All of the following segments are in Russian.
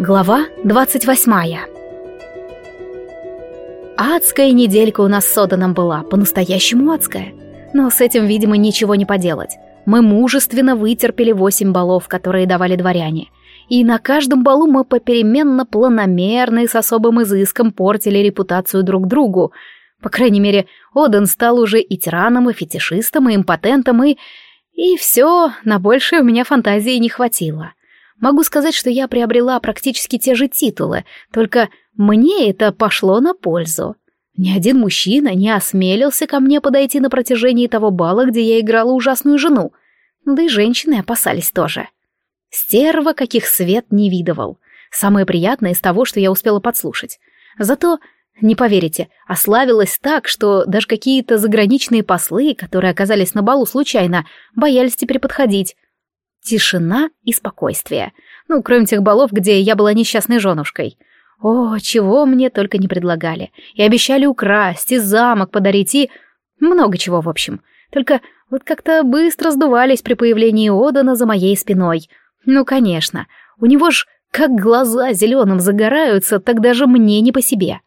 Глава 28 Адская неделька у нас с Оданом была, по-настоящему адская. Но с этим, видимо, ничего не поделать. Мы мужественно вытерпели восемь баллов, которые давали дворяне. И на каждом балу мы попеременно, планомерно и с особым изыском портили репутацию друг другу. По крайней мере, Одан стал уже и тираном, и фетишистом, и импотентом, и... И все, на большее у меня фантазии не хватило. Могу сказать, что я приобрела практически те же титулы, только мне это пошло на пользу. Ни один мужчина не осмелился ко мне подойти на протяжении того бала, где я играла ужасную жену. Да и женщины опасались тоже. Стерва, каких свет не видывал. Самое приятное из того, что я успела подслушать. Зато, не поверите, ославилась так, что даже какие-то заграничные послы, которые оказались на балу случайно, боялись теперь подходить. Тишина и спокойствие. Ну, кроме тех балов, где я была несчастной женушкой. О, чего мне только не предлагали. И обещали украсть, и замок подарить, и... Много чего, в общем. Только вот как-то быстро сдувались при появлении Одана за моей спиной. Ну, конечно, у него ж как глаза зеленым загораются, так даже мне не по себе.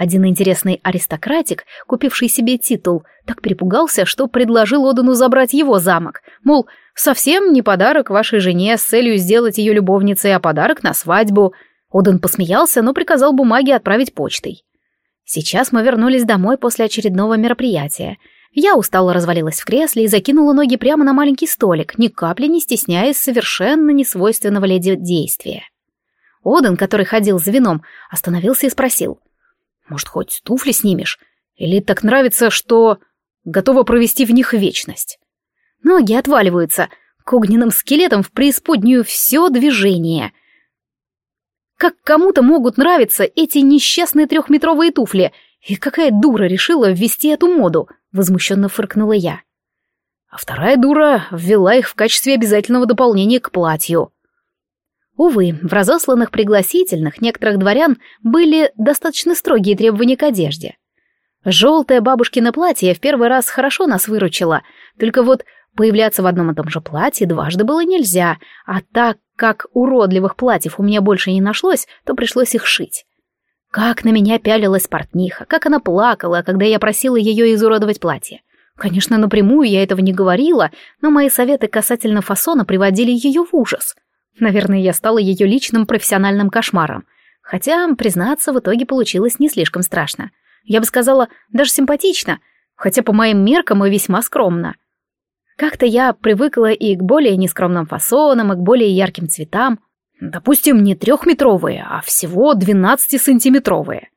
Один интересный аристократик, купивший себе титул, так перепугался, что предложил Одану забрать его замок. Мол, совсем не подарок вашей жене с целью сделать ее любовницей, а подарок на свадьбу. Одан посмеялся, но приказал бумаги отправить почтой. Сейчас мы вернулись домой после очередного мероприятия. Я устало развалилась в кресле и закинула ноги прямо на маленький столик, ни капли не стесняясь совершенно несвойственного леди действия. Одан, который ходил за вином, остановился и спросил — может, хоть туфли снимешь? Или так нравится, что готова провести в них вечность? Ноги отваливаются, к огненным скелетам в преисподнюю все движение. Как кому-то могут нравиться эти несчастные трехметровые туфли, и какая дура решила ввести эту моду, возмущенно фыркнула я. А вторая дура ввела их в качестве обязательного дополнения к платью. Увы, в разосланных пригласительных некоторых дворян были достаточно строгие требования к одежде. Желтое бабушкино платье в первый раз хорошо нас выручило, только вот появляться в одном и том же платье дважды было нельзя, а так как уродливых платьев у меня больше не нашлось, то пришлось их шить. Как на меня пялилась портниха, как она плакала, когда я просила ее изуродовать платье. Конечно, напрямую я этого не говорила, но мои советы касательно фасона приводили ее в ужас — Наверное, я стала ее личным профессиональным кошмаром. Хотя, признаться, в итоге получилось не слишком страшно. Я бы сказала, даже симпатично, хотя по моим меркам и весьма скромно. Как-то я привыкла и к более нескромным фасонам, и к более ярким цветам. Допустим, не трехметровые, а всего двенадцатисантиметровые.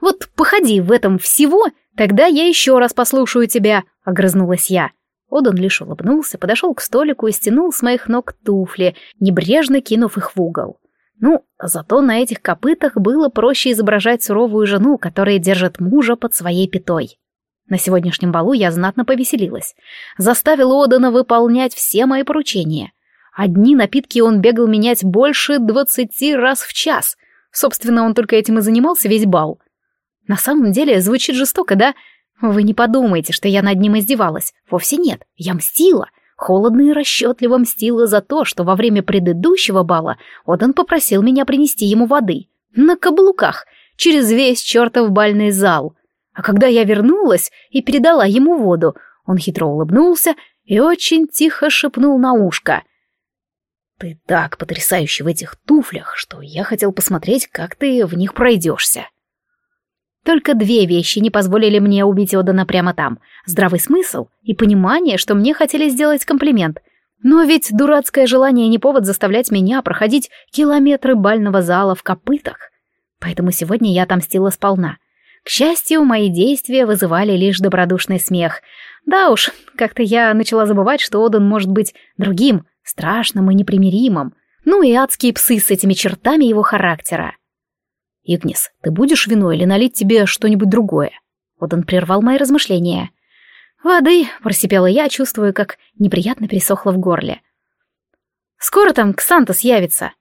Вот походи в этом всего, тогда я еще раз послушаю тебя, — огрызнулась я. Одан лишь улыбнулся, подошел к столику и стянул с моих ног туфли, небрежно кинув их в угол. Ну, зато на этих копытах было проще изображать суровую жену, которая держит мужа под своей пятой. На сегодняшнем балу я знатно повеселилась. Заставил Одана выполнять все мои поручения. Одни напитки он бегал менять больше двадцати раз в час. Собственно, он только этим и занимался весь бал. На самом деле, звучит жестоко, да? Вы не подумайте, что я над ним издевалась. Вовсе нет, я мстила. Холодно и расчетливо мстила за то, что во время предыдущего бала Одан попросил меня принести ему воды. На каблуках, через весь чертов бальный зал. А когда я вернулась и передала ему воду, он хитро улыбнулся и очень тихо шепнул на ушко. «Ты так потрясающий в этих туфлях, что я хотел посмотреть, как ты в них пройдешься». Только две вещи не позволили мне убить Одана прямо там. Здравый смысл и понимание, что мне хотели сделать комплимент. Но ведь дурацкое желание не повод заставлять меня проходить километры бального зала в копытах. Поэтому сегодня я отомстила сполна. К счастью, мои действия вызывали лишь добродушный смех. Да уж, как-то я начала забывать, что Одан может быть другим, страшным и непримиримым. Ну и адские псы с этими чертами его характера. «Игнис, ты будешь вино или налить тебе что-нибудь другое?» Он прервал мои размышления. «Воды», — просипела я, чувствуя, как неприятно пересохло в горле. «Скоро там Ксантос явится».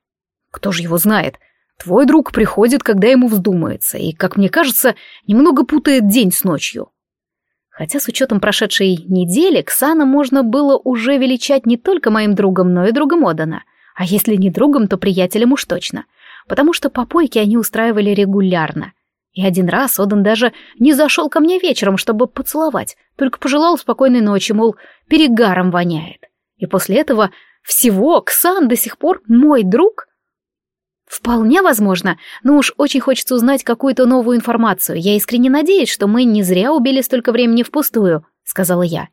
«Кто же его знает? Твой друг приходит, когда ему вздумается, и, как мне кажется, немного путает день с ночью». Хотя с учетом прошедшей недели Ксана можно было уже величать не только моим другом, но и другом Одана. А если не другом, то приятелем уж точно — потому что попойки они устраивали регулярно. И один раз Одан даже не зашел ко мне вечером, чтобы поцеловать, только пожелал спокойной ночи, мол, перегаром воняет. И после этого всего Ксан до сих пор мой друг? Вполне возможно, но уж очень хочется узнать какую-то новую информацию. Я искренне надеюсь, что мы не зря убили столько времени впустую, сказала я.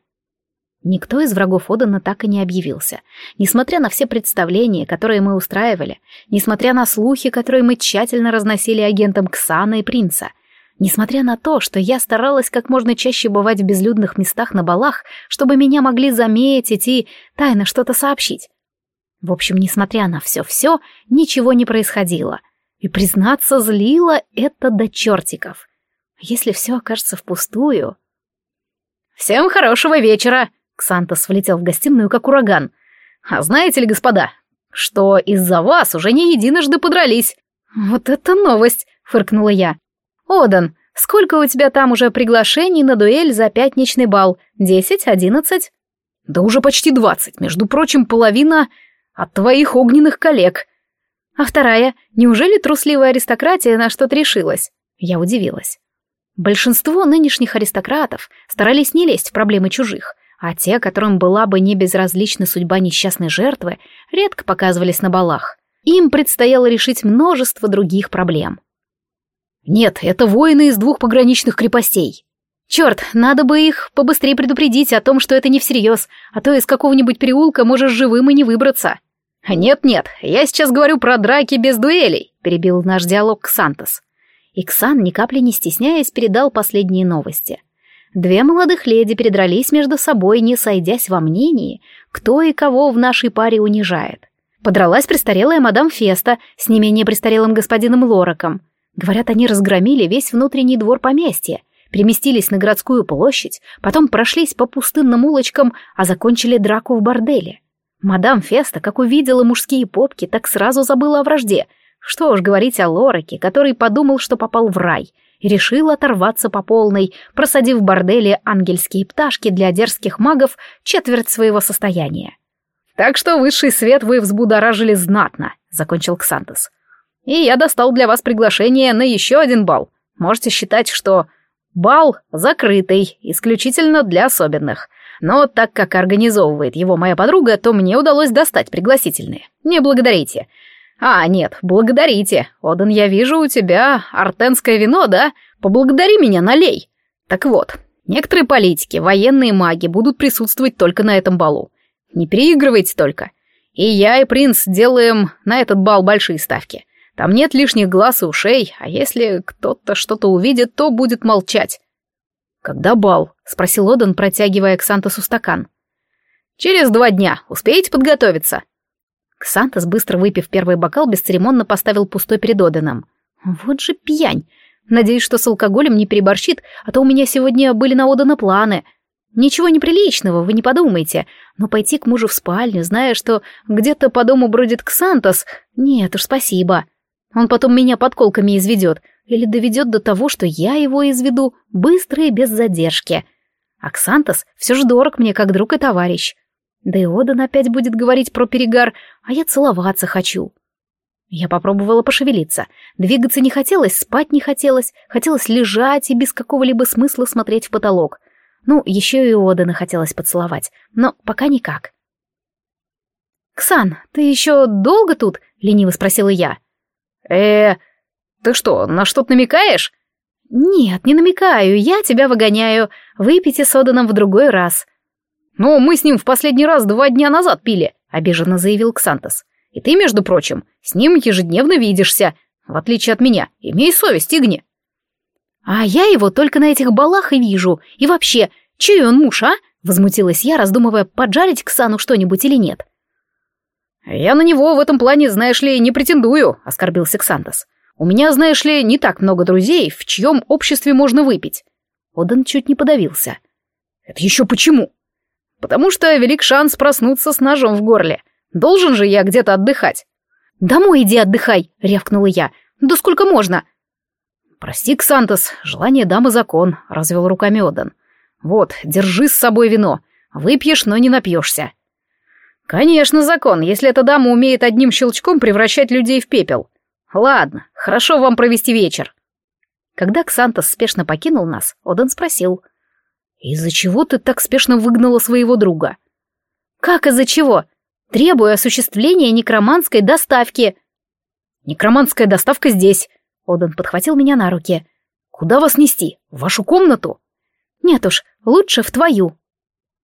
Никто из врагов Одана так и не объявился. Несмотря на все представления, которые мы устраивали, несмотря на слухи, которые мы тщательно разносили агентам Ксана и Принца, несмотря на то, что я старалась как можно чаще бывать в безлюдных местах на балах, чтобы меня могли заметить и тайно что-то сообщить. В общем, несмотря на все-все, ничего не происходило. И, признаться, злило это до чертиков. Если все окажется впустую... «Всем хорошего вечера!» Ксантос влетел в гостиную, как ураган. «А знаете ли, господа, что из-за вас уже не единожды подрались?» «Вот это новость!» — фыркнула я. «Одан, сколько у тебя там уже приглашений на дуэль за пятничный бал? Десять, одиннадцать?» «Да уже почти двадцать, между прочим, половина от твоих огненных коллег». «А вторая, неужели трусливая аристократия на что-то решилась?» Я удивилась. Большинство нынешних аристократов старались не лезть в проблемы чужих — а те, которым была бы не безразлична судьба несчастной жертвы, редко показывались на балах. Им предстояло решить множество других проблем. Нет, это воины из двух пограничных крепостей. Черт, надо бы их побыстрее предупредить о том, что это не всерьез, а то из какого-нибудь переулка можешь живым и не выбраться. Нет-нет, я сейчас говорю про драки без дуэлей, перебил наш диалог Ксантос. Иксан, ни капли не стесняясь, передал последние новости. Две молодых леди передрались между собой, не сойдясь во мнении, кто и кого в нашей паре унижает. Подралась престарелая мадам Феста с не менее престарелым господином Лораком. Говорят, они разгромили весь внутренний двор поместья, переместились на городскую площадь, потом прошлись по пустынным улочкам, а закончили драку в борделе. Мадам Феста, как увидела мужские попки, так сразу забыла о вражде. Что уж говорить о Лораке, который подумал, что попал в рай — и решил оторваться по полной, просадив в борделе ангельские пташки для дерзких магов четверть своего состояния. «Так что высший свет вы взбудоражили знатно», — закончил Ксантос. «И я достал для вас приглашение на еще один бал. Можете считать, что бал закрытый, исключительно для особенных. Но так как организовывает его моя подруга, то мне удалось достать пригласительные. Не благодарите. «А, нет, благодарите. Одан, я вижу у тебя артенское вино, да? Поблагодари меня, налей». Так вот, некоторые политики, военные маги будут присутствовать только на этом балу. Не переигрывайте только. И я, и принц делаем на этот бал большие ставки. Там нет лишних глаз и ушей, а если кто-то что-то увидит, то будет молчать. «Когда бал?» — спросил Одан, протягивая к Сантосу стакан. «Через два дня. Успеете подготовиться?» Ксантос, быстро выпив первый бокал, бесцеремонно поставил пустой перед Оdeном. Вот же пьянь! Надеюсь, что с алкоголем не переборщит, а то у меня сегодня были на Одена планы. Ничего неприличного, вы не подумайте. Но пойти к мужу в спальню, зная, что где-то по дому бродит Ксантос, нет уж, спасибо. Он потом меня подколками изведет, или доведет до того, что я его изведу, быстро и без задержки. А Ксантос все же дорог мне как друг и товарищ. Да и Одан опять будет говорить про перегар, а я целоваться хочу. Я попробовала пошевелиться. Двигаться не хотелось, спать не хотелось. Хотелось лежать и без какого-либо смысла смотреть в потолок. Ну, еще и Одана хотелось поцеловать, но пока никак. «Ксан, ты еще долго тут?» — лениво спросила я. э ты что, на что-то намекаешь?» «Нет, не намекаю, я тебя выгоняю. Выпейте с Оданом в другой раз». «Но мы с ним в последний раз два дня назад пили», — обиженно заявил Ксантос. «И ты, между прочим, с ним ежедневно видишься, в отличие от меня. Имей совесть, Игни». «А я его только на этих балах и вижу. И вообще, чей он муж, а?» — возмутилась я, раздумывая, поджарить Ксану что-нибудь или нет. «Я на него в этом плане, знаешь ли, не претендую», — оскорбился Ксантос. «У меня, знаешь ли, не так много друзей, в чьем обществе можно выпить». Одан чуть не подавился. «Это еще почему?» Потому что велик шанс проснуться с ножом в горле. Должен же я где-то отдыхать. «Домой иди отдыхай», — рявкнула я. «Да сколько можно?» «Прости, Ксантос, желание дамы закон», — развел руками Одан. «Вот, держи с собой вино. Выпьешь, но не напьешься». «Конечно, закон, если эта дама умеет одним щелчком превращать людей в пепел». Ладно, хорошо вам провести вечер. Когда Ксантос спешно покинул нас, Одан спросил. «Из-за чего ты так спешно выгнала своего друга?» «Как из-за чего? Требую осуществления некроманской доставки». «Некроманская доставка здесь», — Одан подхватил меня на руки. «Куда вас нести? В вашу комнату?» «Нет уж, лучше в твою»,